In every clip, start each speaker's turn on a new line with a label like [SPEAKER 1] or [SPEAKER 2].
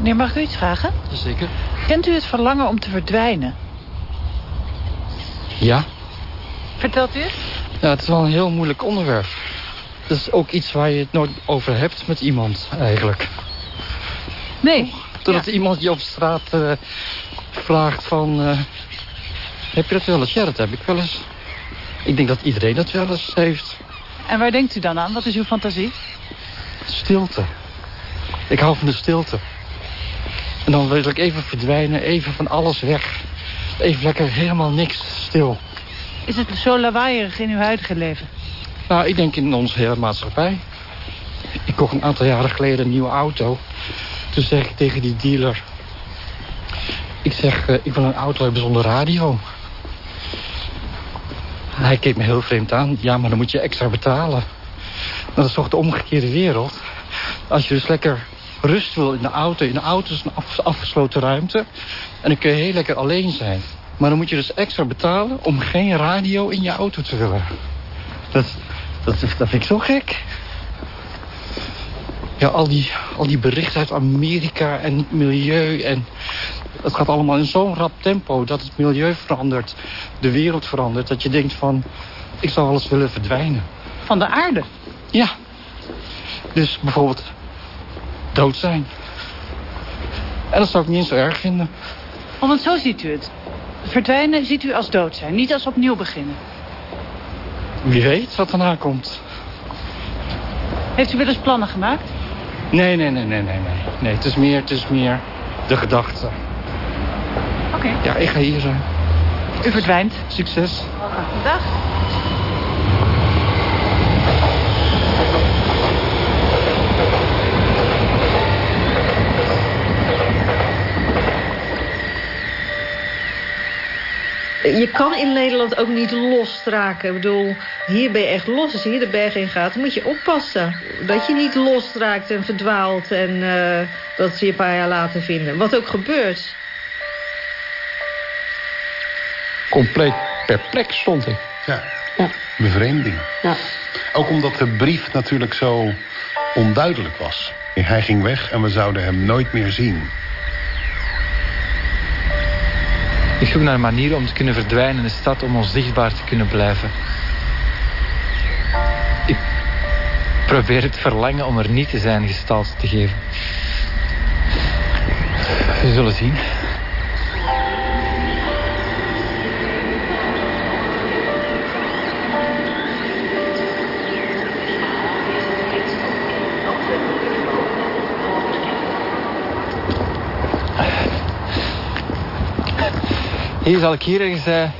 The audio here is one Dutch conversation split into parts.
[SPEAKER 1] Meneer, mag ik u iets vragen?
[SPEAKER 2] Zeker.
[SPEAKER 1] Kent u het verlangen om te verdwijnen?
[SPEAKER 2] Ja.
[SPEAKER 1] Vertelt u het?
[SPEAKER 2] Ja, het is wel een heel moeilijk onderwerp. Het is ook iets waar je het nooit over hebt met iemand, eigenlijk.
[SPEAKER 1] Nee.
[SPEAKER 2] Totdat iemand je op straat eh, vraagt van... eh, heb je dat wel eens? Ja, dat heb ik wel eens. Ik denk dat iedereen dat wel eens heeft.
[SPEAKER 1] En waar denkt u dan aan? Wat is uw fantasie?
[SPEAKER 2] Stilte. Ik hou van de stilte. En dan wil ik even verdwijnen, even van alles weg. Even lekker helemaal niks, stil.
[SPEAKER 1] Is het zo lawaaierig in uw huidige leven?
[SPEAKER 2] Nou, ik denk in onze hele maatschappij. Ik kocht een aantal jaren geleden een nieuwe auto. Toen zeg ik tegen die dealer... Ik zeg, eh, ik wil een auto hebben zonder radio. Hij keek me heel vreemd aan. Ja, maar dan moet je extra betalen. Dat is toch de omgekeerde wereld. Als je dus lekker rust wil in de auto. In de auto is een af- afgesloten ruimte. En dan kun je heel lekker alleen zijn. Maar dan moet je dus extra betalen om geen radio in je auto te willen. Dat, dat, dat vind ik zo gek. Ja, al die, al die berichten uit Amerika en het milieu. En het gaat allemaal in zo'n rap tempo dat het milieu verandert. De wereld verandert. Dat je denkt van, ik zou alles willen verdwijnen.
[SPEAKER 1] Van de aarde?
[SPEAKER 2] Ja. Dus bijvoorbeeld dood zijn. En dat zou ik niet eens zo erg vinden.
[SPEAKER 1] Oh, want zo ziet u het. Verdwijnen ziet u als dood zijn, niet als opnieuw beginnen.
[SPEAKER 2] Wie weet wat erna komt.
[SPEAKER 1] Heeft u wel eens plannen gemaakt?
[SPEAKER 2] Nee, nee, nee, nee, nee, nee. Nee, het is meer, het is meer de gedachte.
[SPEAKER 1] Oké.
[SPEAKER 2] Ja, ik ga hier zijn.
[SPEAKER 1] U verdwijnt.
[SPEAKER 2] Succes.
[SPEAKER 1] Dag.
[SPEAKER 3] Je kan in Nederland ook niet losraken. Ik bedoel, hier ben je echt los. Als je hier de berg in gaat, moet je oppassen. Dat je niet losraakt en verdwaalt en eh, dat ze je een paar jaar later vinden. Wat ook gebeurt.
[SPEAKER 4] Compleet perplex stond ik.
[SPEAKER 5] Ja,
[SPEAKER 4] Ja.
[SPEAKER 5] bevreemding.
[SPEAKER 4] Ja.
[SPEAKER 5] Ook omdat de brief natuurlijk zo onduidelijk was. Hij ging weg en we zouden hem nooit meer zien.
[SPEAKER 6] Ik zoek naar een manier om te kunnen verdwijnen in de stad om onzichtbaar te kunnen blijven. Ik probeer het verlangen om er niet te zijn gestalte te geven. We zullen zien. Hier zal ik hier ergens eh,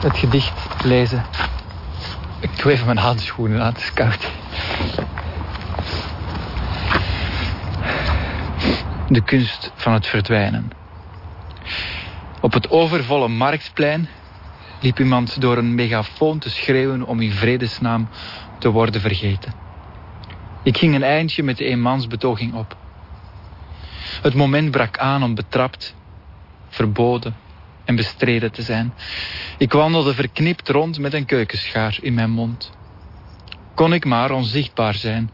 [SPEAKER 6] het gedicht lezen. Ik doe mijn handschoenen aan, het is koud. De kunst van het verdwijnen. Op het overvolle marktplein liep iemand door een megafoon te schreeuwen om in vredesnaam te worden vergeten. Ik ging een eindje met de eenmansbetoging op. Het moment brak aan om betrapt verboden en bestreden te zijn. Ik wandelde verknipt rond met een keukenschaar in mijn mond. Kon ik maar onzichtbaar zijn,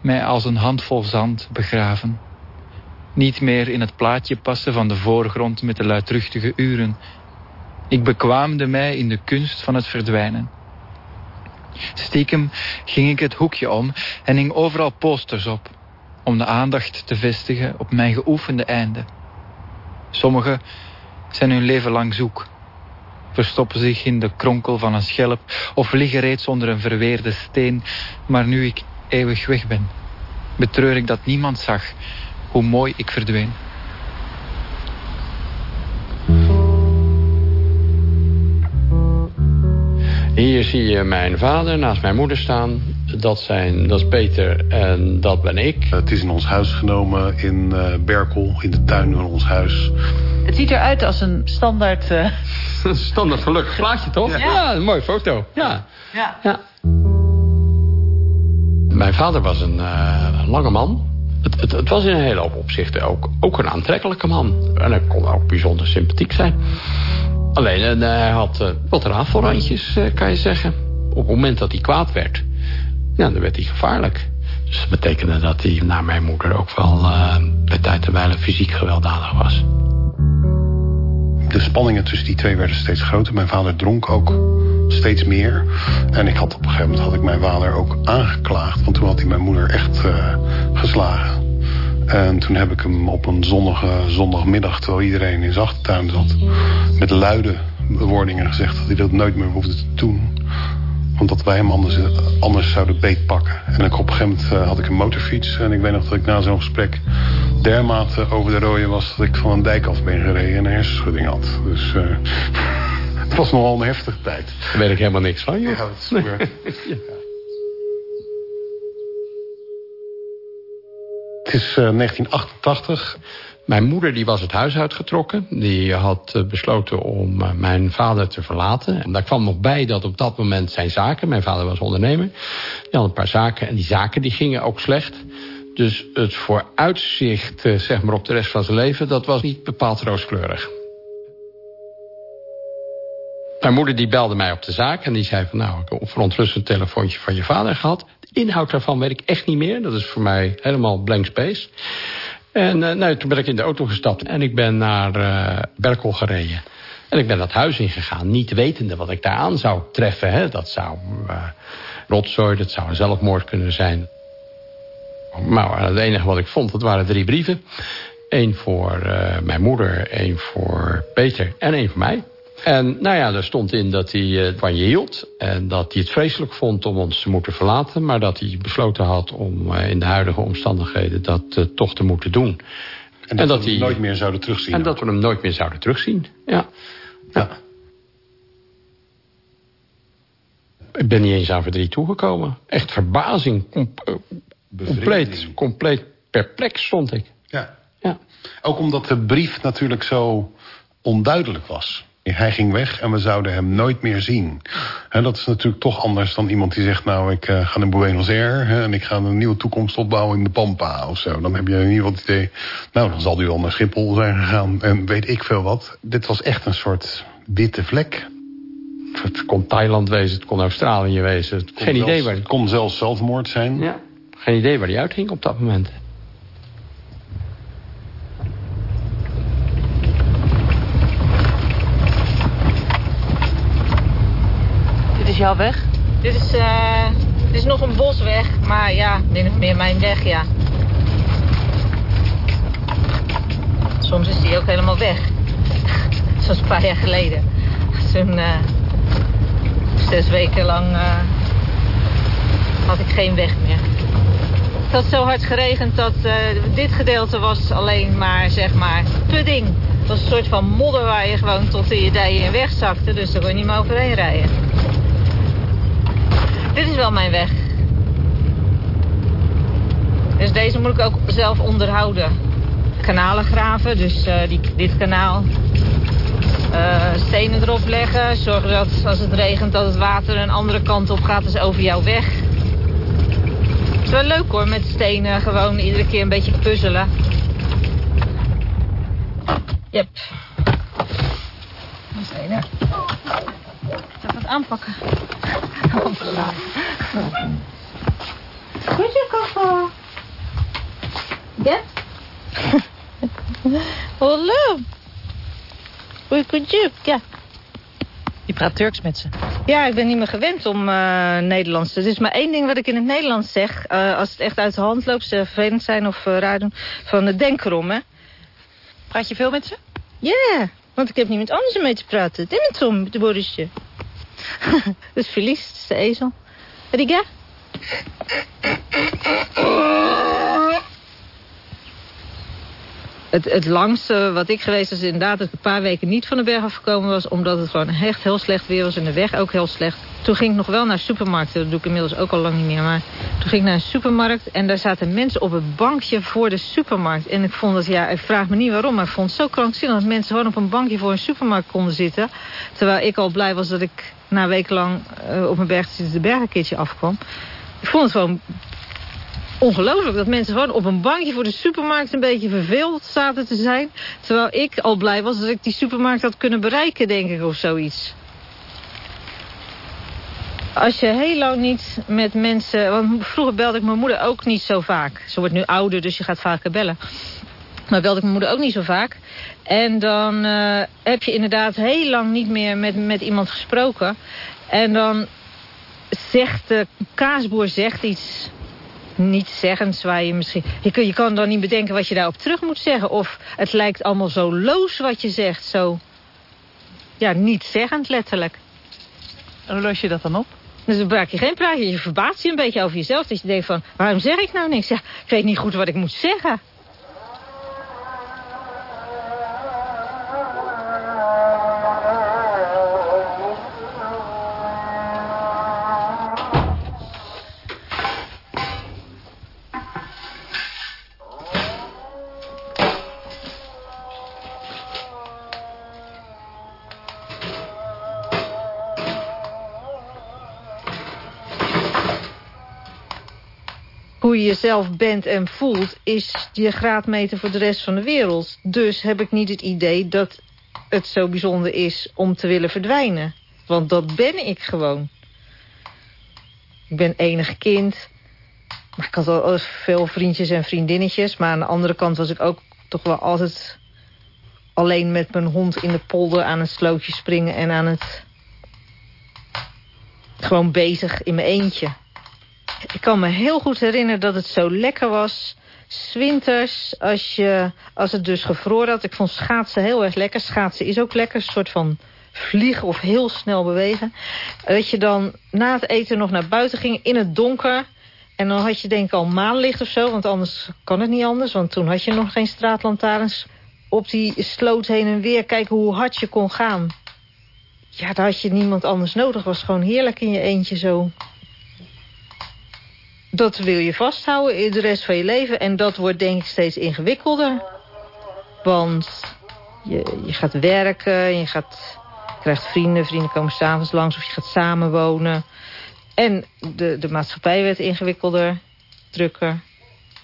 [SPEAKER 6] mij als een handvol zand begraven. Niet meer in het plaatje passen van de voorgrond met de luidruchtige uren. Ik bekwaamde mij in de kunst van het verdwijnen. Stiekem ging ik het hoekje om en hing overal posters op, om de aandacht te vestigen op mijn geoefende einde. Sommigen zijn hun leven lang zoek. Verstoppen zich in de kronkel van een schelp of liggen reeds onder een verweerde steen. Maar nu ik eeuwig weg ben, betreur ik dat niemand zag hoe mooi ik verdween.
[SPEAKER 4] Hier zie je mijn vader naast mijn moeder staan. Dat, zijn, dat is Peter en dat ben ik.
[SPEAKER 5] Het is in ons huis genomen in eh, Berkel, in de tuin van ons huis.
[SPEAKER 1] Het ziet eruit als een standaard... eh,
[SPEAKER 4] Standaard gelukkig plaatje, toch? Ja. een mooie foto. Ja.
[SPEAKER 1] ja.
[SPEAKER 4] ja. Mijn vader was een eh, lange man. Het, het, het was in een hele hoop opzichten ook, ook een aantrekkelijke man. En hij kon ook bijzonder sympathiek zijn. Alleen, eh, hij had wat rafelrandjes, eh, kan je zeggen. Op het moment dat hij kwaad werd, ja, dan werd hij gevaarlijk. Dus dat betekende dat hij naar mijn moeder ook wel uh, bij tijd en wijle fysiek gewelddadig was.
[SPEAKER 5] De spanningen tussen die twee werden steeds groter. Mijn vader dronk ook steeds meer. En ik had op een gegeven moment had ik mijn vader ook aangeklaagd. Want toen had hij mijn moeder echt uh, geslagen. En toen heb ik hem op een zonnige zondagmiddag, terwijl iedereen in zijn achtertuin zat, met luide bewoordingen gezegd dat hij dat nooit meer hoefde te doen. Omdat wij hem anders, anders zouden beetpakken. En ik, op een gegeven moment uh, had ik een motorfiets. En ik weet nog dat ik na zo'n gesprek dermate over de rode was... dat ik van een dijk af ben gereden en een hersenschudding had. Dus uh, het was nogal een heftige tijd.
[SPEAKER 4] Daar weet ik helemaal niks van, joh.
[SPEAKER 5] Ja, dat is nee. ja. Het is uh, 1988.
[SPEAKER 4] Mijn moeder die was het huis uitgetrokken. Die had besloten om mijn vader te verlaten. En daar kwam nog bij dat op dat moment zijn zaken... mijn vader was ondernemer... die had een paar zaken en die zaken die gingen ook slecht. Dus het vooruitzicht zeg maar, op de rest van zijn leven... dat was niet bepaald rooskleurig. Mijn moeder die belde mij op de zaak en die zei van... nou, ik heb een verontrustend telefoontje van je vader gehad. De inhoud daarvan weet ik echt niet meer. Dat is voor mij helemaal blank space. En uh, nou, toen ben ik in de auto gestapt en ik ben naar uh, Berkel gereden. En ik ben dat huis ingegaan, niet wetende wat ik daar aan zou treffen. Hè. Dat zou uh, rotzooi, dat zou een zelfmoord kunnen zijn. Maar het enige wat ik vond, dat waren drie brieven. Eén voor mijn moeder, één voor Peter en één voor mij. En nou ja, er stond in dat hij uh, van je hield. En dat hij het vreselijk vond om ons te moeten verlaten. Maar dat hij besloten had om uh, in de huidige omstandigheden dat uh, toch te moeten doen.
[SPEAKER 5] En dat, en dat we hem hij, nooit meer zouden terugzien.
[SPEAKER 4] En ook. dat we hem nooit meer zouden terugzien, ja. ja. Ik ben niet eens aan verdriet toegekomen. Echt verbazing. Com compleet, compleet perplex stond ik.
[SPEAKER 5] Ja. ja. Ook omdat de brief natuurlijk zo onduidelijk was. Hij ging weg en we zouden hem nooit meer zien. He, dat is natuurlijk toch anders dan iemand die zegt... nou, ik uh, ga naar Buenos Aires he, en ik ga een nieuwe toekomst opbouwen in de Pampa of zo. Dan heb je in ieder geval het idee... nou, dan zal hij wel naar Schiphol zijn gegaan en weet ik veel wat. Dit was echt een soort witte vlek.
[SPEAKER 4] Het kon Thailand wezen, het kon Australië wezen. Het kon
[SPEAKER 5] Geen
[SPEAKER 4] zelfs,
[SPEAKER 5] idee waar... Het kon zelfs zelfmoord zijn.
[SPEAKER 4] Ja. Geen idee waar hij uitging op dat moment.
[SPEAKER 1] is weg?
[SPEAKER 3] Dit is, dit is nog een bosweg, maar ja, min of meer mijn weg, ja. Soms is die ook helemaal weg. Zoals een paar jaar geleden. Zo'n uh, zes weken lang uh, had ik geen weg meer. Het had zo hard geregend dat dit gedeelte was alleen maar, zeg maar, pudding. Het was een soort van modder waar je gewoon tot in je dijen in weg zakte. Dus daar kon je niet meer overheen rijden. Dit is wel mijn weg. Dus deze moet ik ook zelf onderhouden. Kanalen graven, dus uh, die, dit kanaal. Uh, stenen erop leggen. Zorgen dat als het regent dat het water een andere kant op gaat. Dus over jouw weg. Het is wel leuk hoor, met stenen gewoon iedere keer een beetje puzzelen. Yep. Aanpakken. Goedje, koffer. Ja? Hallo. Goedje, ja.
[SPEAKER 1] Je praat Turks met ze.
[SPEAKER 3] Ja, ik ben niet meer gewend om uh, Nederlands. Er is maar één ding wat ik in het Nederlands zeg. Uh, als het echt uit de hand loopt, ze vervelend zijn of uh, raar doen. Van uh, denk erom, hè.
[SPEAKER 1] Praat je veel met ze?
[SPEAKER 3] Ja, yeah, want ik heb niemand anders mee te praten. Denk het om, de Borisje. dat is de ezel. Riga? Het, het langste wat ik geweest was inderdaad dat ik een paar weken niet van de berg afgekomen was. Omdat het gewoon echt heel slecht weer was en de weg ook heel slecht. Toen ging ik nog wel naar supermarkten. Dat doe ik inmiddels ook al lang niet meer. Maar toen ging ik naar een supermarkt en daar zaten mensen op het bankje voor de supermarkt. En ik vond dat, ja, ik vraag me niet waarom, maar ik vond het zo krankzinnig dat mensen gewoon op een bankje voor een supermarkt konden zitten. Terwijl ik al blij was dat ik na wekenlang uh, op mijn berg de berg een keertje afkwam. Ik vond het gewoon ongelooflijk dat mensen gewoon op een bankje voor de supermarkt een beetje verveeld zaten te zijn. Terwijl ik al blij was dat ik die supermarkt had kunnen bereiken, denk ik, of zoiets. Als je heel lang niet met mensen... Want vroeger belde ik mijn moeder ook niet zo vaak. Ze wordt nu ouder, dus je gaat vaker bellen. Maar belde ik mijn moeder ook niet zo vaak. En dan uh, heb je inderdaad heel lang niet meer met, met iemand gesproken. En dan zegt de kaasboer zegt iets niet zeggends waar je misschien... Je, kun, je kan dan niet bedenken wat je daarop terug moet zeggen. Of het lijkt allemaal zo loos wat je zegt. Zo, ja, niet zeggend letterlijk.
[SPEAKER 1] En hoe los je dat dan op?
[SPEAKER 3] Dus dan maak je geen praatje. Je verbaast je een beetje over jezelf. Dat je denkt van, waarom zeg ik nou niks? Ja, ik weet niet goed wat ik moet zeggen. Je jezelf bent en voelt... is je graadmeter voor de rest van de wereld. Dus heb ik niet het idee dat het zo bijzonder is om te willen verdwijnen. Want dat ben ik gewoon. Ik ben enig kind. Maar ik had al veel vriendjes en vriendinnetjes. Maar aan de andere kant was ik ook toch wel altijd... alleen met mijn hond in de polder aan het slootje springen... en aan het... gewoon bezig in mijn eentje. Ik kan me heel goed herinneren dat het zo lekker was. Swinters, als, je, als het dus gevroren had. Ik vond schaatsen heel erg lekker. Schaatsen is ook lekker, een soort van vliegen of heel snel bewegen. Dat je dan na het eten nog naar buiten ging in het donker. En dan had je denk ik al maanlicht of zo. Want anders kan het niet anders. Want toen had je nog geen straatlantaarns. Op die sloot heen en weer kijken hoe hard je kon gaan. Ja, daar had je niemand anders nodig. Was gewoon heerlijk in je eentje zo dat wil je vasthouden in de rest van je leven. En dat wordt denk ik steeds ingewikkelder. Want je, je gaat werken, je, gaat, krijgt vrienden, vrienden komen s'avonds langs... of je gaat samenwonen. En de, de maatschappij werd ingewikkelder, drukker,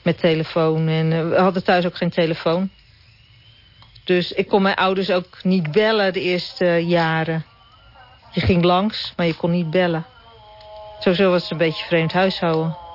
[SPEAKER 3] met telefoon. En eh, we hadden thuis ook geen telefoon. Dus ik kon mijn ouders ook niet bellen de eerste jaren. Je ging langs, maar je kon niet bellen. Sowieso was het een beetje vreemd huishouden.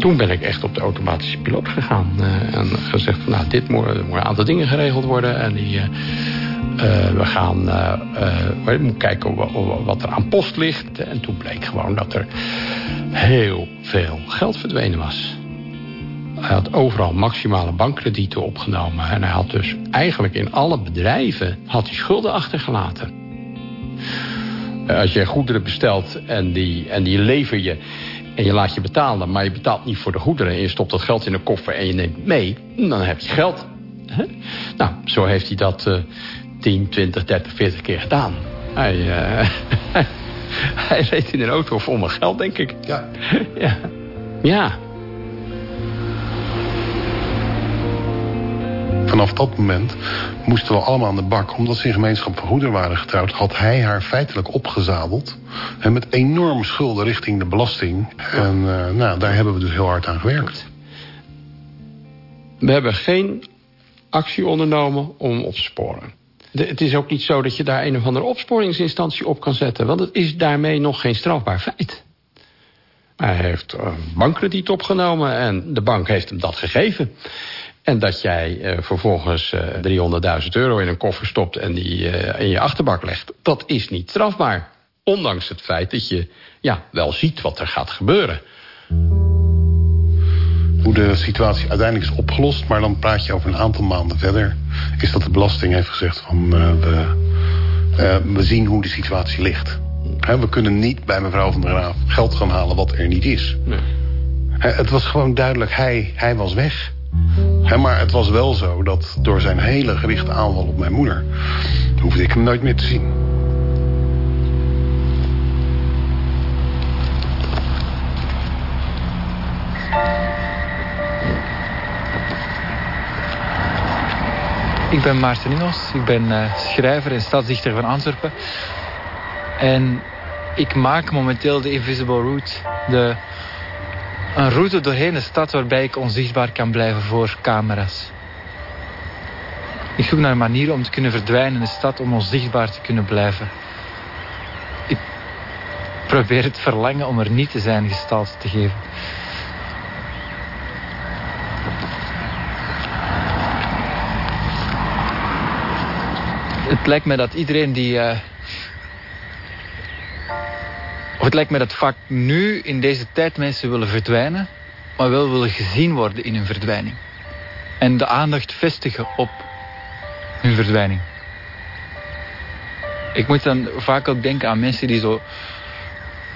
[SPEAKER 4] Toen ben ik echt op de automatische piloot gegaan. Uh, en gezegd van nou, dit moet, een aantal dingen geregeld worden. En die, uh, uh, we gaan we moeten kijken wat er aan post ligt. En toen bleek gewoon dat er heel veel geld verdwenen was. Hij had overal maximale bankkredieten opgenomen. En hij had dus eigenlijk in alle bedrijven had hij schulden achtergelaten. Als je goederen bestelt en die, en die lever je en je laat je betalen... maar je betaalt niet voor de goederen en je stopt dat geld in een koffer en je neemt mee... dan heb je geld. Nou, zo heeft hij dat uh, 10, 20, 30, 40 keer gedaan. Hij, uh, hij reed in een auto vol met geld, denk ik.
[SPEAKER 5] Ja.
[SPEAKER 4] ja. Ja.
[SPEAKER 5] Vanaf dat moment moesten we allemaal aan de bak. Omdat ze in gemeenschap van goederen waren getrouwd... had hij haar feitelijk opgezadeld. En met enorme schulden richting de belasting. En uh, nou, daar hebben we dus heel hard aan gewerkt.
[SPEAKER 4] We hebben geen actie ondernomen om op te sporen. De, het is ook niet zo dat je daar een of andere opsporingsinstantie op kan zetten. Want het is daarmee nog geen strafbaar feit. Hij heeft bankkrediet opgenomen en de bank heeft hem dat gegeven. En dat jij uh, vervolgens uh, 300.000 euro in een koffer stopt en die uh, in je achterbak legt. Dat is niet strafbaar. Ondanks het feit dat je ja, wel ziet wat er gaat gebeuren.
[SPEAKER 5] Hoe de situatie uiteindelijk is opgelost, maar dan praat je over een aantal maanden verder. Is dat de belasting heeft gezegd van we, we zien hoe de situatie ligt. we kunnen niet bij mevrouw van der Graaf geld gaan halen wat er niet is. Nee. het was gewoon duidelijk, hij, hij was weg maar het was wel zo dat door zijn hele gerichte aanval op mijn moeder... hoefde ik hem nooit meer te zien.
[SPEAKER 6] Ik ben Maarten Ingels. Ik ben uh, schrijver en stadsdichter van Antwerpen. En ik maak momenteel de Invisible Route, de Een route doorheen de stad waarbij ik onzichtbaar kan blijven voor camera's. Ik zoek naar een manier om te kunnen verdwijnen in de stad om onzichtbaar te kunnen blijven. Ik probeer het verlangen om er niet te zijn gestalte te geven. Het lijkt me dat iedereen die. Uh... Of het lijkt me dat vaak nu in deze tijd mensen willen verdwijnen, maar wel willen gezien worden in hun verdwijning. En de aandacht vestigen op hun verdwijning. Ik moet dan vaak ook denken aan mensen die zo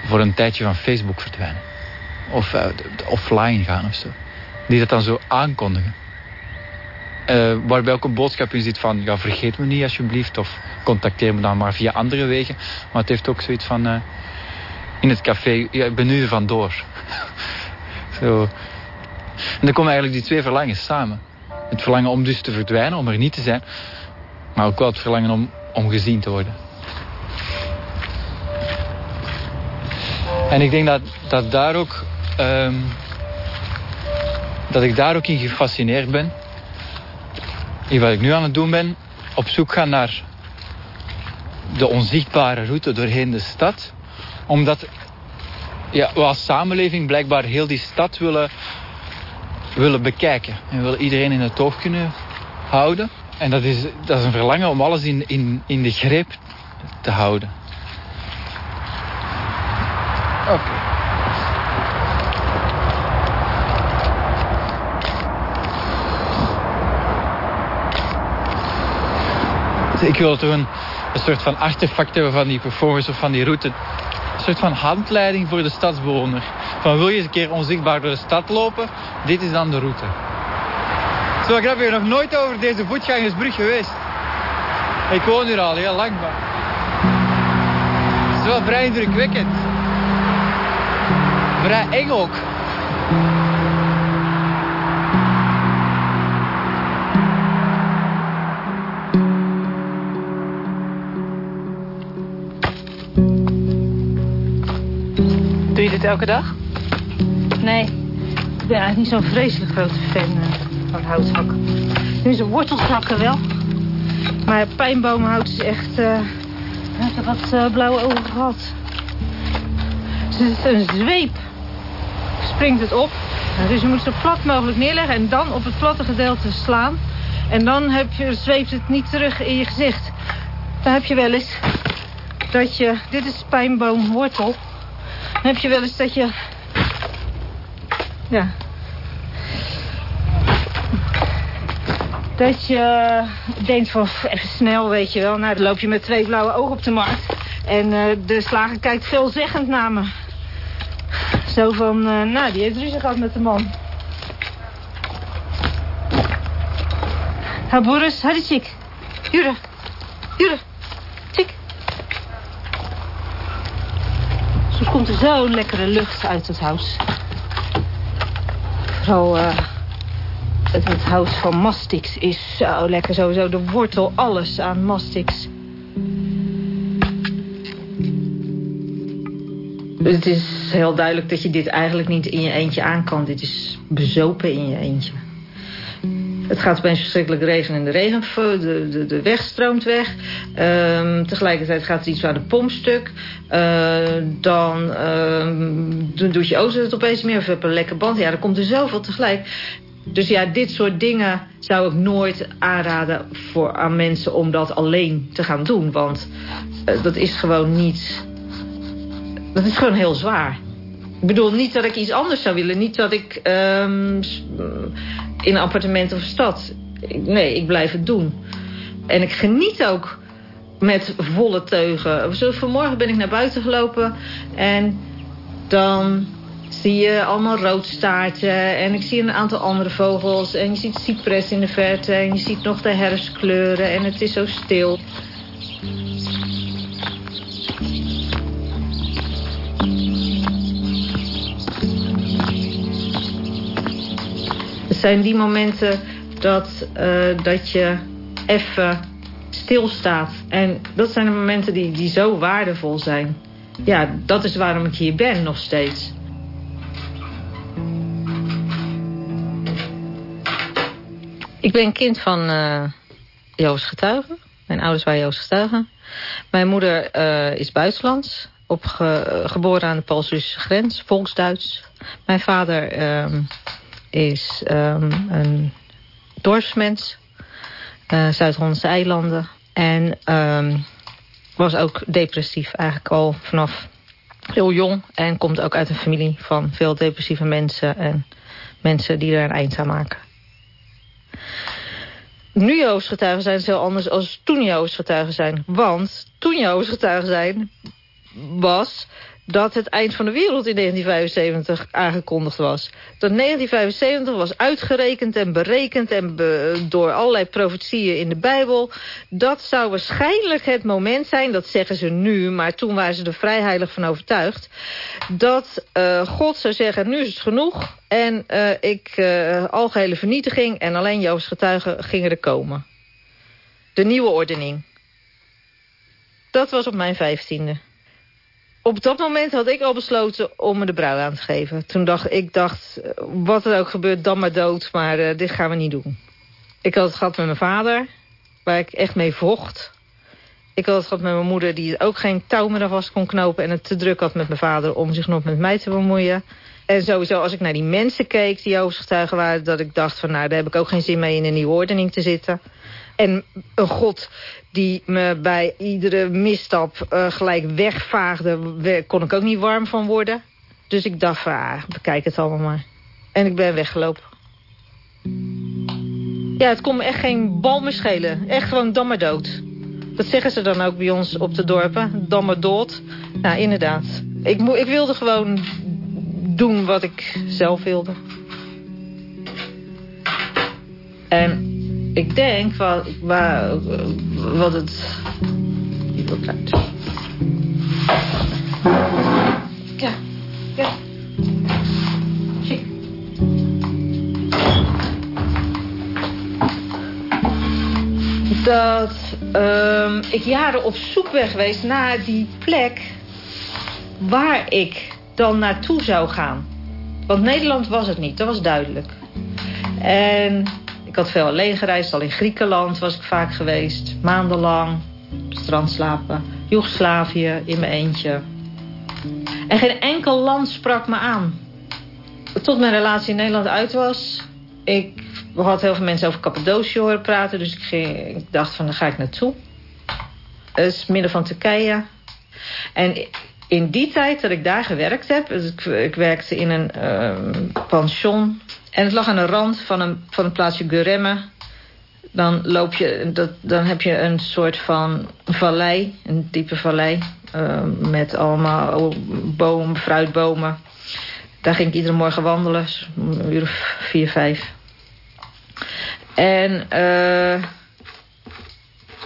[SPEAKER 6] voor een tijdje van Facebook verdwijnen. Of uh, offline gaan of zo. Die dat dan zo aankondigen. Uh, waarbij ook een boodschap in zit van... Ja, vergeet me niet alsjeblieft. Of contacteer me dan maar via andere wegen. Maar het heeft ook zoiets van... Uh, in het café, ik ben nu er vandoor. zo. En dan komen eigenlijk die twee verlangens samen. Het verlangen om dus te verdwijnen, om er niet te zijn. Maar ook wel het verlangen om, om gezien te worden. En ik denk dat, dat daar ook... Um, dat ik daar ook in gefascineerd ben. In wat ik nu aan het doen ben. Op zoek gaan naar de onzichtbare route doorheen de stad. Omdat ja, we als samenleving blijkbaar heel die stad willen, willen bekijken. En willen iedereen in het oog kunnen houden. En dat is, dat is een verlangen om alles in, in, in de greep te houden. Oké. Ik wil toch een, een soort van artefact hebben van die performance of van die route. Soort van handleiding voor de stadsbewoner. Van wil je eens een keer onzichtbaar door de stad lopen? Dit is dan de route. Zo, ik heb hier nog nooit over deze voetgangersbrug geweest. Ik woon hier al heel lang, maar... Het is wel vrij indrukwekkend. Vrij eng ook.
[SPEAKER 1] Elke dag?
[SPEAKER 3] Nee, ik ben eigenlijk niet zo'n vreselijk grote fan uh, van houthakken. Nu zijn wortelzakken wel. Maar pijnbomenhout is echt... Uh, wat uh, blauwe ogen gehad. Het is een zweep. Springt het op. Dus je moet zo plat mogelijk neerleggen en dan op het platte gedeelte slaan. En dan heb je, zweept het niet terug in je gezicht. Dan heb je wel eens dat je... Dit is pijnboomwortel. Heb je wel eens dat je... Ja. Dat je denkt van even snel, weet je wel. Nou, dan loop je met twee blauwe ogen op de markt. En uh, de slager kijkt veelzeggend naar me. Zo van, uh, nou, die heeft ruzie gehad met de man. Ha, Boris, hadi chick. Jure. Jure. Chick. Soms komt er zo'n lekkere lucht uit het huis. Vooral uh, het, het hout van mastix is zo lekker. Sowieso de wortel, alles aan mastix. Het is heel duidelijk dat je dit eigenlijk niet in je eentje aan kan. Dit is bezopen in je eentje. Het gaat opeens verschrikkelijk regenen en de regen, de, de, de weg stroomt weg. Um, tegelijkertijd gaat er iets aan de pompstuk. Uh, dan um, doet je auto het opeens meer of je hebt een lekker band. Ja, er komt er zoveel tegelijk. Dus ja, dit soort dingen zou ik nooit aanraden voor, aan mensen om dat alleen te gaan doen. Want uh, dat is gewoon niet... Dat is gewoon heel zwaar. Ik bedoel, niet dat ik iets anders zou willen. Niet dat ik in appartement of stad... Nee, ik blijf het doen. En ik geniet ook met volle teugen. Zo, vanmorgen ben ik naar buiten gelopen en dan zie je allemaal roodstaarten en ik zie een aantal andere vogels en je ziet cypress in de verte en je ziet nog de herfstkleuren en het is zo stil. zijn die momenten dat, eh, dat je even stilstaat. En dat zijn de momenten die, die zo waardevol zijn. Ja, dat is waarom ik hier ben nog steeds. Ik ben kind van uh, Joost Getuigen. Mijn ouders waren Joost Getuigen. Mijn moeder eh, is buitenlands. Opgeboren aan de Poolse grens, Volksduits. Mijn vader ehm, is um, een dorpsmens. Uh, Zuid-Hollandse eilanden. En um, was ook depressief eigenlijk al vanaf heel jong. En komt ook uit een familie van veel depressieve mensen. En mensen die er een eind aan maken. Nu Joods getuigen zijn is heel anders als toen Joods getuigen zijn. Want toen Joods getuigen zijn was dat het eind van de wereld in 1975 aangekondigd was. Dat 1975 was uitgerekend en berekend en door allerlei profetieën in de Bijbel. Dat zou waarschijnlijk het moment zijn, dat zeggen ze nu... maar toen waren ze er vrij heilig van overtuigd... dat uh, God zou zeggen, nu is het genoeg... en uh, ik, uh, algehele vernietiging en alleen Joods getuigen gingen er komen. De nieuwe ordening. Dat was op mijn vijftiende op dat moment had ik al besloten om me de brui aan te geven. Toen dacht ik, dacht, wat er ook gebeurt, dan maar dood. Maar uh, dit gaan we niet doen. Ik had het gehad met mijn vader, waar ik echt mee vocht. Ik had het gehad met mijn moeder, die ook geen touw meer vast kon knopen... en het te druk had met mijn vader om zich nog met mij te bemoeien. En sowieso, als ik naar die mensen keek die getuigen waren... dat ik dacht van, nou, daar heb ik ook geen zin mee in een nieuwe ordening te zitten. En een God die me bij iedere misstap uh, gelijk wegvaagde... kon ik ook niet warm van worden. Dus ik dacht ah, bekijk het allemaal maar. En ik ben weggelopen. Ja, het kon me echt geen bal meer schelen. Echt gewoon dan maar dood. Dat zeggen ze dan ook bij ons op de dorpen. Dan maar dood. Nou, inderdaad. Ik, ik wilde gewoon doen wat ik zelf wilde. En ik denk wat, wat het... Ja, ja. Dat um, ik jaren op zoek ben geweest naar die plek waar ik dan naartoe zou gaan. Want Nederland was het niet, dat was duidelijk. En ik had veel alleen gereisd. Al in Griekenland was ik vaak geweest. Maandenlang. Op strand slapen. Joegoslavië in mijn eentje. En geen enkel land sprak me aan. Tot mijn relatie in Nederland uit was. Ik had heel veel mensen over Cappadocië horen praten. Dus ik dacht van, daar ga ik naartoe. Het is midden van Turkije. En in die tijd dat ik daar gewerkt heb... Dus ik, ik werkte in een uh, pension en het lag aan de rand van een, van het plaatsje Guremme. Dan, loop je, dat, dan heb je een soort van vallei, een diepe vallei... Uh, met allemaal bomen, fruitbomen. Daar ging ik iedere morgen wandelen, een uur of vier, vijf. En uh,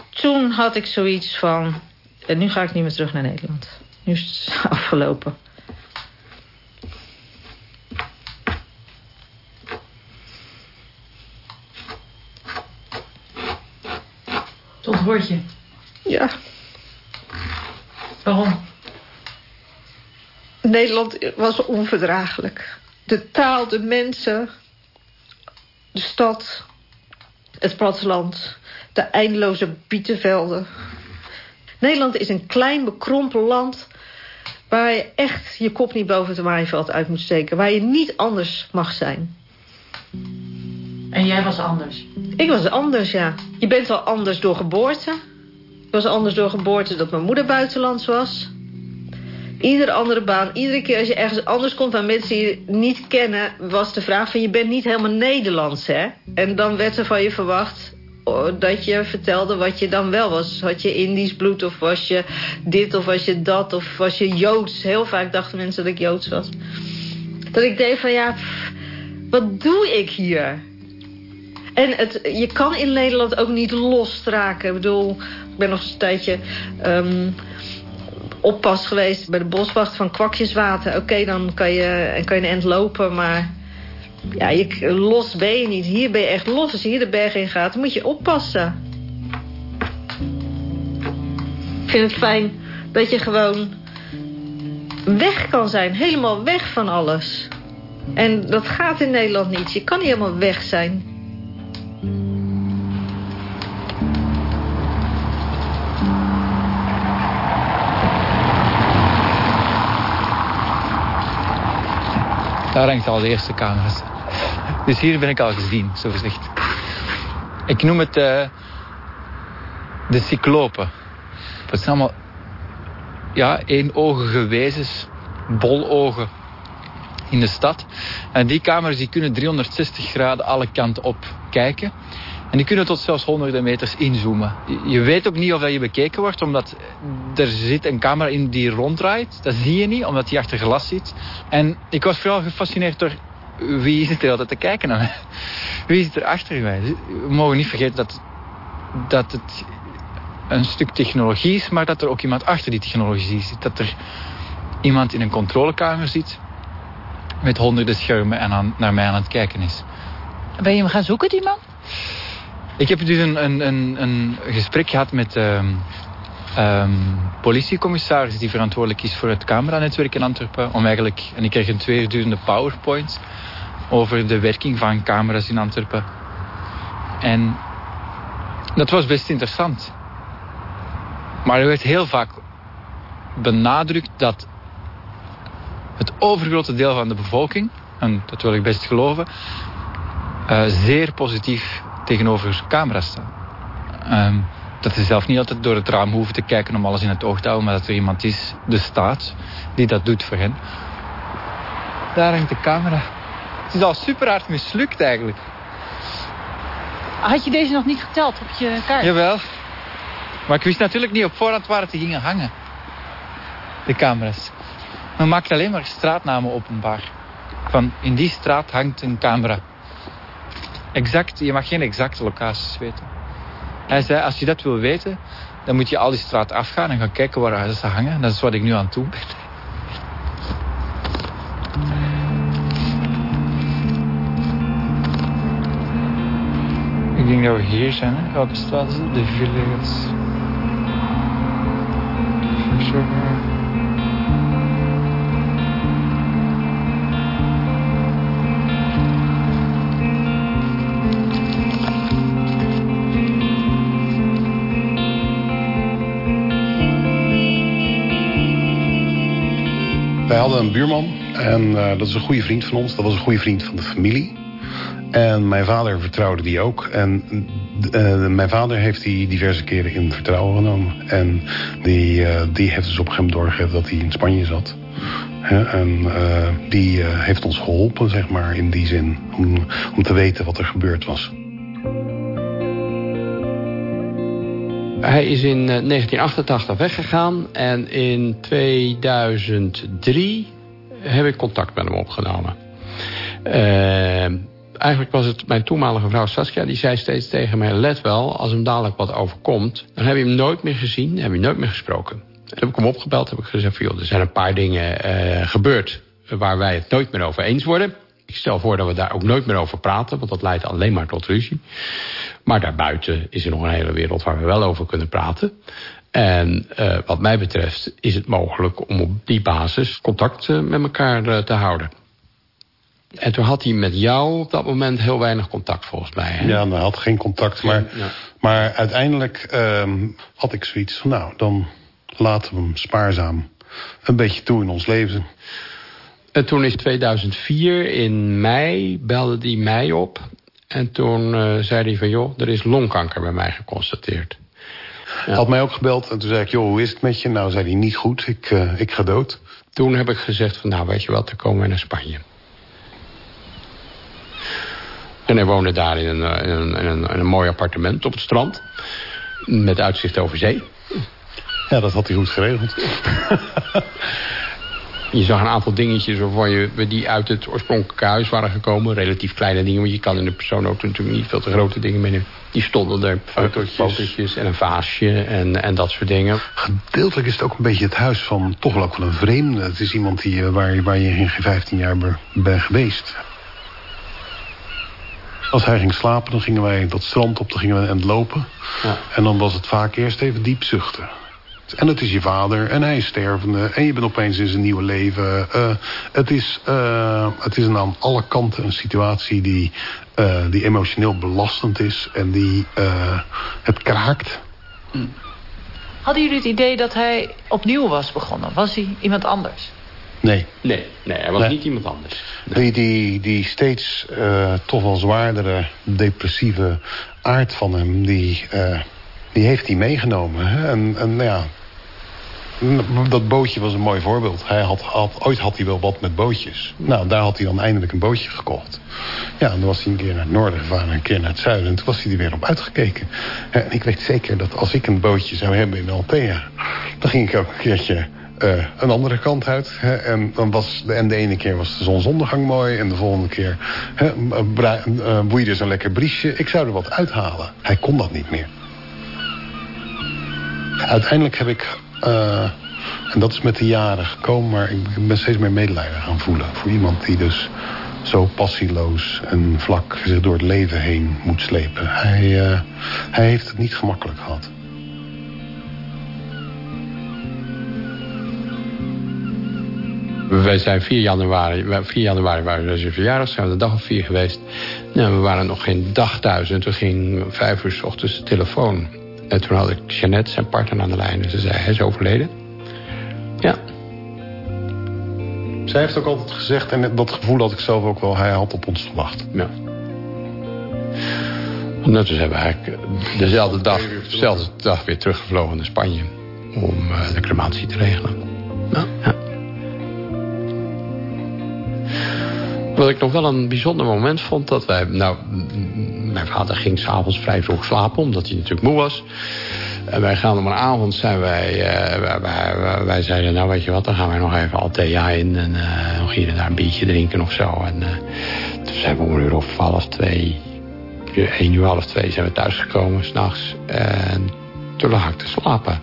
[SPEAKER 3] toen had ik zoiets van... En nu ga ik niet meer terug naar Nederland. Nu is het afgelopen.
[SPEAKER 1] Tot woordje.
[SPEAKER 3] Ja.
[SPEAKER 1] Waarom?
[SPEAKER 3] Nederland was onverdraaglijk. De taal, de mensen, de stad, het platteland, de eindeloze bietenvelden. Nederland is een klein, bekrompen land... waar je echt je kop niet boven het maaiveld uit moet steken. Waar je niet anders mag zijn.
[SPEAKER 1] En jij was anders?
[SPEAKER 3] Ik was anders, ja. Je bent al anders door geboorte. Ik was anders door geboorte dat mijn moeder buitenlands was. Iedere andere baan, iedere keer als je ergens anders komt... waar mensen je niet kennen, was de vraag van... je bent niet helemaal Nederlands, hè? En dan werd er van je verwacht oh, dat je vertelde wat je dan wel was. Had je Indisch bloed of was je dit of was je dat of was je Joods? Heel vaak dachten mensen dat ik Joods was. Dat ik deed van ja, wat doe ik hier? En het, je kan in Nederland ook niet losraken. Ik bedoel, ik ben nog een tijdje um, oppas geweest bij de boswacht van kwakjeswater. Oké, dan kan je, kan je een end lopen, maar ja, je, los ben je niet. Hier ben je echt los. Als je hier de berg in gaat, moet je oppassen. Ik vind het fijn dat je gewoon weg kan zijn. Helemaal weg van alles. En dat gaat in Nederland niet. Je kan niet helemaal weg zijn.
[SPEAKER 6] Daar hangt al de eerste camera's. Dus hier ben ik al gezien, zo gezegd. Ik noem het uh, de cyclopen. Het zijn allemaal ja, éénogige wezens, bologen in de stad. En die camera's die kunnen 360 graden alle kanten op kijken. En die kunnen tot zelfs honderden meters inzoomen. Je weet ook niet of dat je bekeken wordt, omdat er zit een camera in die ronddraait. Dat zie je niet, omdat die achter glas zit. En ik was vooral gefascineerd door wie zit er altijd te kijken naar. Wie zit er achter mij? We mogen niet vergeten dat, dat het een stuk technologie is, maar dat er ook iemand achter die technologie zit. Dat er iemand in een controlekamer zit met honderden schermen en aan, naar mij aan het kijken is.
[SPEAKER 1] Ben je hem gaan zoeken, die man?
[SPEAKER 6] Ik heb dus een, een, een, een gesprek gehad met um, politiecommissaris die verantwoordelijk is voor het cameranetwerk in Antwerpen. Om eigenlijk, en ik kreeg een twee uur durende powerpoint over de werking van camera's in Antwerpen. En dat was best interessant. Maar er werd heel vaak benadrukt dat het overgrote deel van de bevolking, en dat wil ik best geloven, uh, zeer positief tegenover camera's staan. Um, dat ze zelf niet altijd door het raam hoeven te kijken om alles in het oog te houden, maar dat er iemand is, de staat, die dat doet voor hen. Daar hangt de camera. Het is al super hard mislukt eigenlijk.
[SPEAKER 1] Had je deze nog niet geteld op je kaart?
[SPEAKER 6] Jawel. Maar ik wist natuurlijk niet op voorhand waar het gingen hangen. De camera's. Men maakt alleen maar straatnamen openbaar. Van in die straat hangt een camera. Exact, je mag geen exacte locaties weten. Hij zei, als je dat wil weten, dan moet je al die straat afgaan en gaan kijken waar ze hangen. Dat is wat ik nu aan het doen ben. Ik denk dat we hier zijn, hè? Welke straat is het? De Villers.
[SPEAKER 5] Een buurman en uh, dat is een goede vriend van ons. Dat was een goede vriend van de familie. En mijn vader vertrouwde die ook. En uh, mijn vader heeft die diverse keren in vertrouwen genomen. En die, uh, die heeft dus op een doorgegeven dat hij in Spanje zat. en die heeft ons geholpen, zeg maar, in die zin. Om, om te weten wat er gebeurd was.
[SPEAKER 4] Hij is in 1988 weggegaan en in 2003 heb ik contact met hem opgenomen. Uh, eigenlijk was het mijn toenmalige vrouw Saskia, die zei steeds tegen mij... let wel, als hem dadelijk wat overkomt, dan heb je hem nooit meer gezien, heb je nooit meer gesproken. En toen heb ik hem opgebeld, heb ik gezegd van... er zijn een paar dingen uh, gebeurd waar wij het nooit meer over eens worden... Ik stel voor dat we daar ook nooit meer over praten, want dat leidt alleen maar tot ruzie. Maar daarbuiten is er nog een hele wereld waar we wel over kunnen praten. En uh, wat mij betreft is het mogelijk om op die basis contact uh, met elkaar uh, te houden. En toen had hij met jou op dat moment heel weinig contact volgens mij. Hè?
[SPEAKER 5] Ja, hij had geen contact. Maar, ja. maar uiteindelijk ehm, had ik zoiets van nou, dan laten we hem spaarzaam een beetje toe in ons leven.
[SPEAKER 4] En toen is 2004 in mei belde hij mij op. En toen uh, zei hij van joh, er is longkanker bij mij geconstateerd.
[SPEAKER 5] Ja. Had mij ook gebeld en toen zei ik, joh, hoe is het met je? Nou, zei hij, niet goed, ik, uh, ik ga dood.
[SPEAKER 4] Toen heb ik gezegd van, nou, weet je wat, dan komen we naar Spanje. En hij woonde daar in een, in een, in een, in een mooi appartement op het strand. Met uitzicht over zee.
[SPEAKER 5] Ja, dat had hij goed geregeld.
[SPEAKER 4] Je zag een aantal dingetjes waarvan je, die uit het oorspronkelijke huis waren gekomen. Relatief kleine dingen, want je kan in de persoonauto natuurlijk niet veel te grote dingen meenemen. Die stonden er, fotootjes, fotootjes en een vaasje en, en dat soort dingen.
[SPEAKER 5] Gedeeltelijk is het ook een beetje het huis van toch wel ook wel een vreemde. Het is iemand die, waar, waar je in geen 15 jaar bent geweest. Als hij ging slapen, dan gingen wij dat strand op, dan gingen we aan het lopen. Ja. En dan was het vaak eerst even diep zuchten. En het is je vader en hij is stervende. En je bent opeens in zijn nieuwe leven. Uh, het, is, uh, het is aan alle kanten een situatie die, uh, die emotioneel belastend is. En die het kraakt.
[SPEAKER 1] Hadden jullie het idee dat hij opnieuw was begonnen? Was hij iemand anders?
[SPEAKER 5] Nee.
[SPEAKER 4] Nee, nee hij was
[SPEAKER 5] Nee.
[SPEAKER 4] niet iemand anders.
[SPEAKER 5] Die, die, die steeds eh, toch wel zwaardere, depressieve aard van hem... die, eh, die heeft hij meegenomen. Hè? En, en nou ja, dat bootje was een mooi voorbeeld. Hij had, had, ooit had hij wel wat met bootjes. Nou, daar had hij dan eindelijk een bootje gekocht. Ja, en dan was hij een keer naar het noorden gevaren, een keer naar het zuiden. En toen was hij er weer op uitgekeken. En ik weet zeker dat als ik een bootje zou hebben in Althea... dan ging ik ook een keertje eh, een andere kant uit. Hè, en, dan was de, en de ene keer was de zonsondergang mooi... en de volgende keer hè, eh, boeide zo'n lekker briesje. Ik zou er wat uithalen. Hij kon dat niet meer. Uiteindelijk heb ik... eh, en dat is met de jaren gekomen... maar ik ben steeds meer medelijden gaan voelen... voor iemand die dus zo passieloos en vlak zich door het leven heen moet slepen. Hij, eh, hij heeft het niet gemakkelijk gehad.
[SPEAKER 4] Wij zijn 4 januari, 4 januari waren we zijn verjaardag, zijn we de dag of vier geweest. Nou, we waren nog geen dag thuis en toen ging vijf uur s ochtends de telefoon. En toen had ik Jeannette, zijn partner, aan de lijn en ze zei, hij is overleden. Ja,
[SPEAKER 5] Zij heeft ook altijd gezegd, en dat gevoel had ik zelf ook wel... hij had op ons gewacht.
[SPEAKER 4] ja. Nou, toen zijn we eigenlijk dezelfde dag, dezelfde dag weer teruggevlogen naar Spanje. Om eh, de crematie te regelen. Nou, ja. Wat ik nog wel een bijzonder moment vond, dat wij... Nou, mijn vader ging s'avonds vrij vroeg slapen, omdat hij natuurlijk moe was. En wij gaan om een avond zijn wij, eh, wij, wij, zeiden, nou weet je wat, dan gaan wij nog even Althea in. En eh, nog hier en daar een biertje drinken of zo. En eh, toen zijn we om een uur of half twee, één uur half twee zijn we thuisgekomen s'nachts. En toen lag ik te slapen.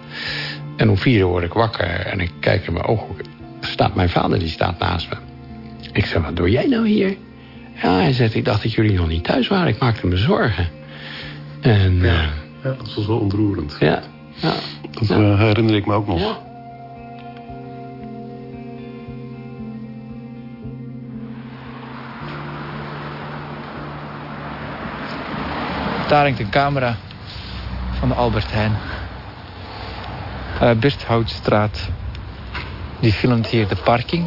[SPEAKER 4] En om vier uur word ik wakker en ik kijk in mijn ooghoek. Staat mijn vader, die staat naast me. Ik zei, wat doe jij nou hier? Ja, hij zegt, ik dacht dat jullie nog niet thuis waren. Ik maakte me zorgen. En ja,
[SPEAKER 5] Ja, dat was wel ontroerend.
[SPEAKER 4] ja, ja.
[SPEAKER 5] Dat eh, herinner ik me ook nog.
[SPEAKER 4] ja.
[SPEAKER 6] Daar hangt een camera van de Albert Heijn. Eh Berthoutstraat. Die filmt hier de parking.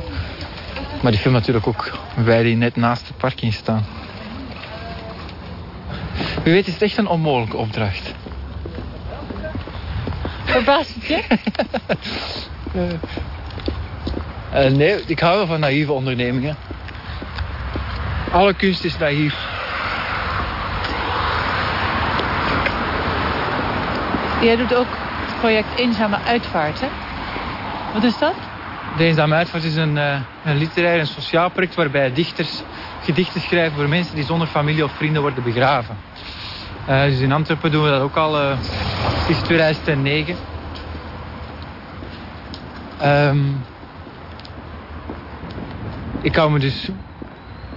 [SPEAKER 6] Maar die filmt natuurlijk ook wij die net naast de parking staan. Wie weet is het echt een onmogelijke opdracht.
[SPEAKER 1] Verbaast het je?
[SPEAKER 6] Eh, nee, ik hou wel van naïeve ondernemingen. Alle kunst is naïef.
[SPEAKER 1] Jij doet ook het project Eenzame Uitvaart, hè? Wat is dat?
[SPEAKER 6] De Eenzame Uitvaart is een, eh, een literair en sociaal project waarbij dichters gedichten schrijven voor mensen die zonder familie of vrienden worden begraven. Eh, dus in Antwerpen doen we dat ook al eh, sinds 2009. Ehm, ik hou me dus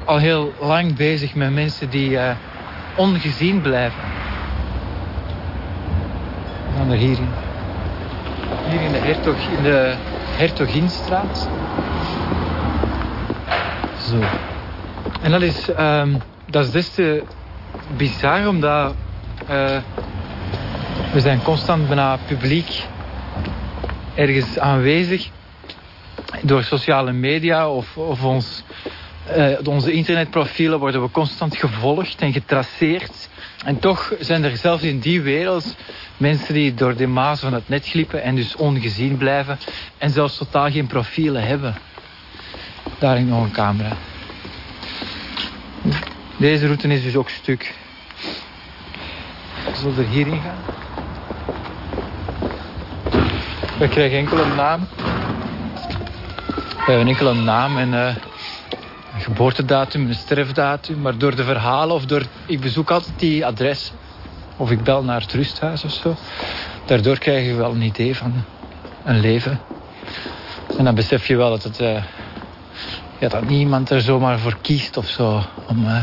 [SPEAKER 6] al heel lang bezig met mensen die ongezien blijven. Gaan er hierin. Hier in de, Hertog, in de Hertoginstraat. Zo. En dat is, ehm, dat is des te bizar, omdat eh, we zijn constant bijna publiek ergens aanwezig. Door sociale media of, of ons, eh, onze internetprofielen worden we constant gevolgd en getraceerd. En toch zijn er zelfs in die wereld mensen die door de maas van het net glippen en dus ongezien blijven en zelfs totaal geen profielen hebben. Daar hangt nog een camera. Deze route is dus ook stuk. Zullen we er hierin gaan? We krijgen enkel een naam. We hebben enkel een naam en eh, een geboortedatum, een sterfdatum. Maar door de verhalen of door... Ik bezoek altijd die adres. Of ik bel naar het rusthuis of zo. Daardoor krijg je wel een idee van een leven. En dan besef je wel dat het... eh, ja, dat niemand er zomaar voor kiest of zo. Om, eh,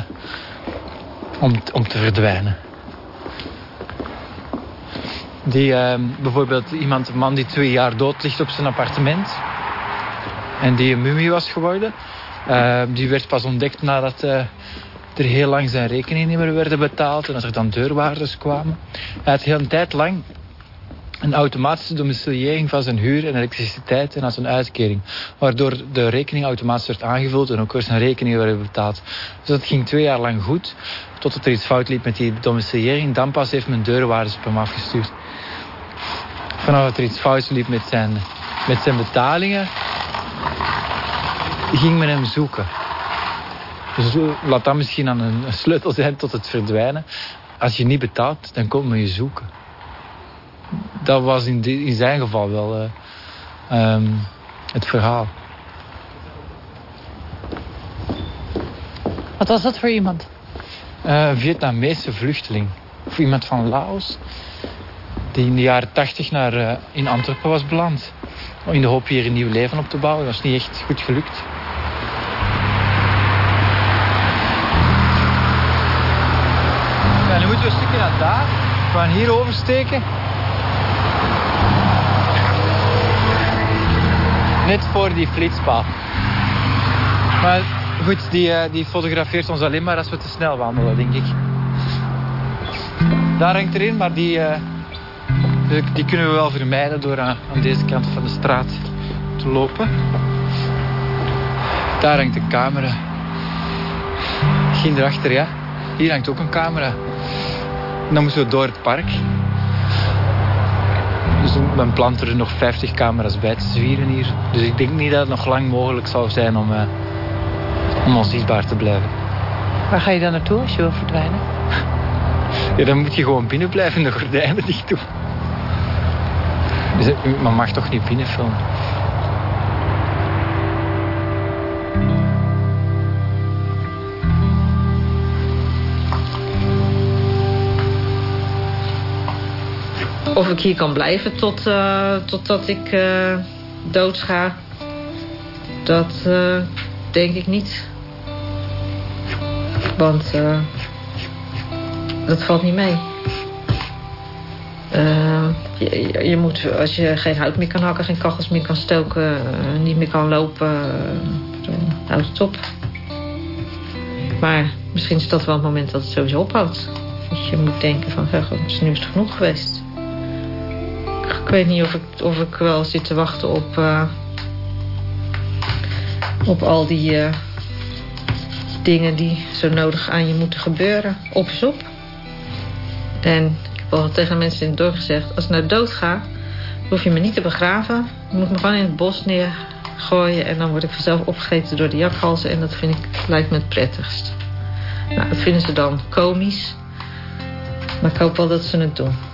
[SPEAKER 6] om, om te verdwijnen. Die, eh, bijvoorbeeld iemand, een man die twee jaar dood ligt op zijn appartement. En die een mummie was geworden. Eh, die werd pas ontdekt nadat eh, er heel lang zijn rekeningen niet meer werden betaald. En dat er dan deurwaarders kwamen. Hij had heel een tijd lang een automatische domiciliëring van zijn huur en elektriciteit en aan zijn uitkering. Waardoor de rekening automatisch werd aangevuld en ook weer zijn rekening werd betaald. Dus dat ging twee jaar lang goed, totdat er iets fout liep met die domiciliëring. Dan pas heeft mijn deurwaarders op hem afgestuurd. Vanaf dat er iets fout liep met zijn, met zijn betalingen, ging men hem zoeken. Dus laat dat misschien aan een sleutel zijn tot het verdwijnen. Als je niet betaalt, dan komt men je zoeken dat was in, in zijn geval wel uh, um, het verhaal.
[SPEAKER 1] Wat was dat voor iemand?
[SPEAKER 6] Uh, een Vietnamese vluchteling. Of iemand van Laos. Die in de jaren tachtig naar uh, in Antwerpen was beland. In de hoop hier een nieuw leven op te bouwen. Dat was niet echt goed gelukt. Ja, nu moeten we een stukje naar daar. We gaan hier oversteken. Net voor die flitspaal. Maar goed, die, uh, die fotografeert ons alleen maar als we te snel wandelen, denk ik. Daar hangt erin, maar die, uh, die, kunnen we wel vermijden door aan, aan, deze kant van de straat te lopen. Daar hangt een camera. Ging erachter, ja. Hier hangt ook een camera. En dan moeten we door het park. Dus men plant er nog 50 camera's bij te zwieren hier. Dus ik denk niet dat het nog lang mogelijk zou zijn om, uh, om onzichtbaar te blijven.
[SPEAKER 1] Waar ga je dan naartoe als je wil verdwijnen?
[SPEAKER 6] Ja, dan moet je gewoon binnen blijven en de gordijnen dicht doen. Dus, man mag toch niet binnenfilmen?
[SPEAKER 3] Of ik hier kan blijven tot, uh, totdat ik uh, doodga, dat uh, denk ik niet. Want dat valt niet mee. Je, je, moet, als je geen hout meer kan hakken, geen kachels meer kan stoken, niet meer kan lopen, dan houdt het op. Maar misschien is dat wel het moment dat het sowieso ophoudt. Dat je moet denken van, nu is het genoeg geweest. Ik weet niet of ik, of ik wel zit te wachten op, uh, op al die uh, dingen die zo nodig aan je moeten gebeuren. Op is op. En al tegen mensen in het als ik nou dood ga, hoef je me niet te begraven. Je moet me gewoon in het bos neergooien... en dan word ik vanzelf opgegeten door de jakhalzen... en dat vind ik, lijkt me het prettigst. Nou, dat vinden ze dan komisch. Maar ik hoop wel dat ze het doen.